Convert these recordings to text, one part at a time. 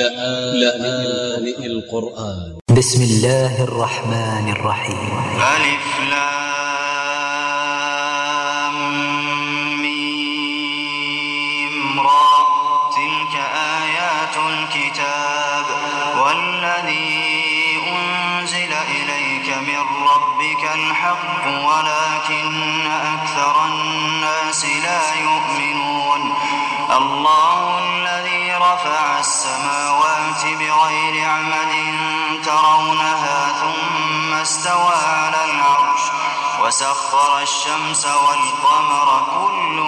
لآن القرآن. ب س م الله الرحمن الرحيم. ألف لام ميم را. تلك آيات الكتاب والذي أنزل إليك من ربك الحق ولكن أكثر الناس لا يؤمنون. الله رفع السماوات بغير عمد ترونها ثم استوى على العرش وسخر الشمس والقمر كل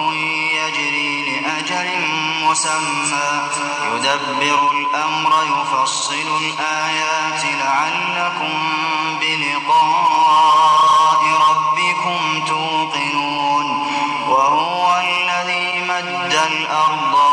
يجري لأجل مسمى. يدبر الأمر يفصل الآيات لعلكم بلقاء ربكم توقنون. وهو الذي مد الأرض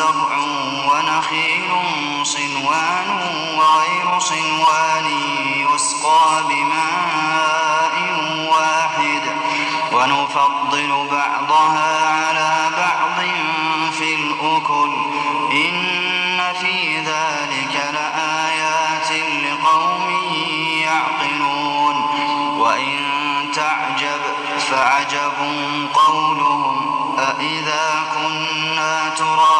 وزرع ونخيل صنوان وغير صنوان يسقى بماء واحد. ونفضل بعضها على بعض في الأكل. إن في ذلك لآيات لقوم يعقلون. وإن تعجب فعجب قولهم. أإذا كنا ترابا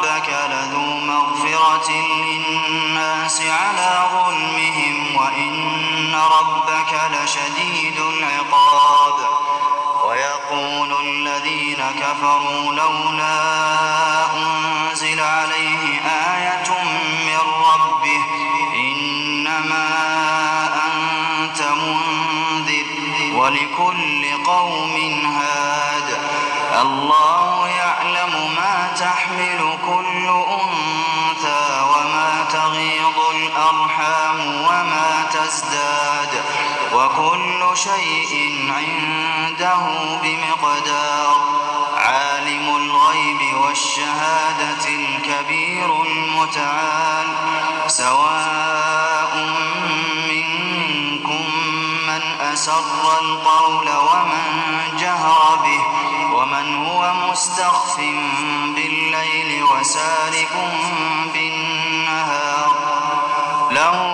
مغفرة للناس على ظلمهم وإن ربك لشديد العقاب. ويقول الذين كفروا لولا أنزل عليه آية من ربه إنما أنت منذر. ولكل قوم وكل شيء عنده بمقدار. عالم الغيب والشهادة الكبير المتعال. سواء منكم من أسر القول ومن جهر به ومن هو مستخف بالليل وسارق بالنهار. له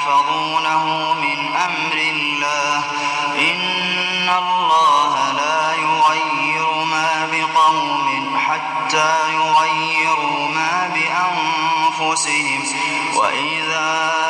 يحفظونه من أمر الله. إن الله لا يغير ما بقوم حتى يغيروا ما بأنفسهم. وإذا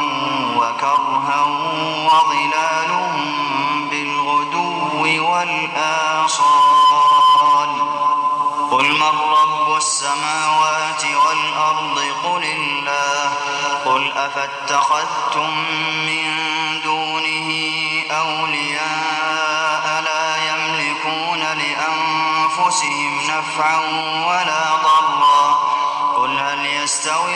وكرها وظلالهم بالغدو والآصال. قل من رب السماوات والأرض؟ قل الله. قل أفاتخذتم من دونه أولياء لا يملكون لأنفسهم نفعا ولا ضرا. قل هل يستوي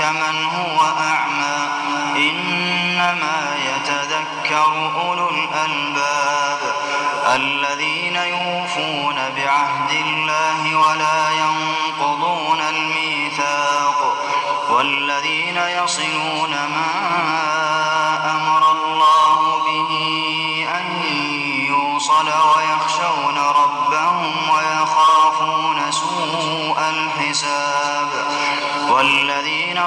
كمن هو أعمى. إنما يتذكر أولو الألباب الذين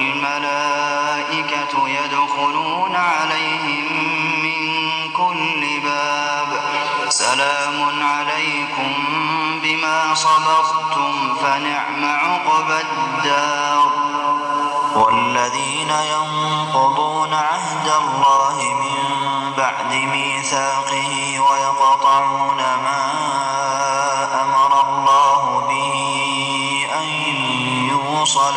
والملائكة يدخلون عليهم من كل باب. سلام عليكم بما صبرتم فنعم عقبى الدار. والذين ينقضون عهد الله من بعد ميثاقه ويقطعون ما أمر الله به أن يوصل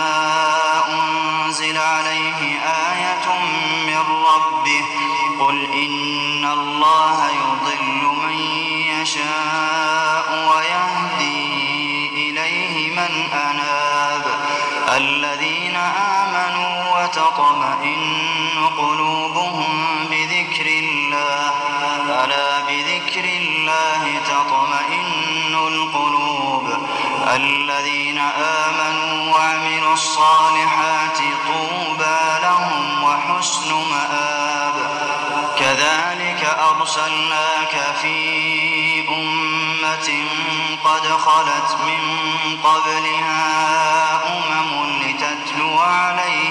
قل إن الله يضل من يشاء ويهدي إليه من أناب. الذين آمنوا وتطمئن قلوبهم بذكر الله. ألا بذكر الله تطمئن القلوب. الذين آمنوا وعملوا الصالحات طوبى لهم وحسن مآب. أرسلناك في أمة قد خلت من قبلها أمم لتتلو عليهم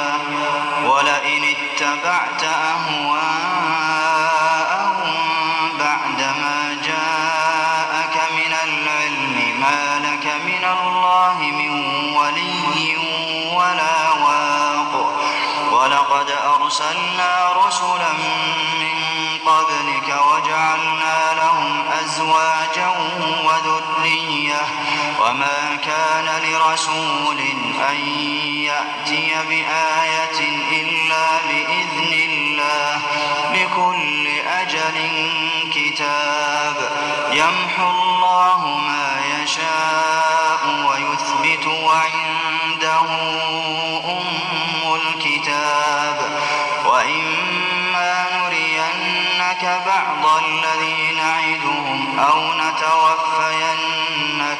كان لرسول أن يأتي بآية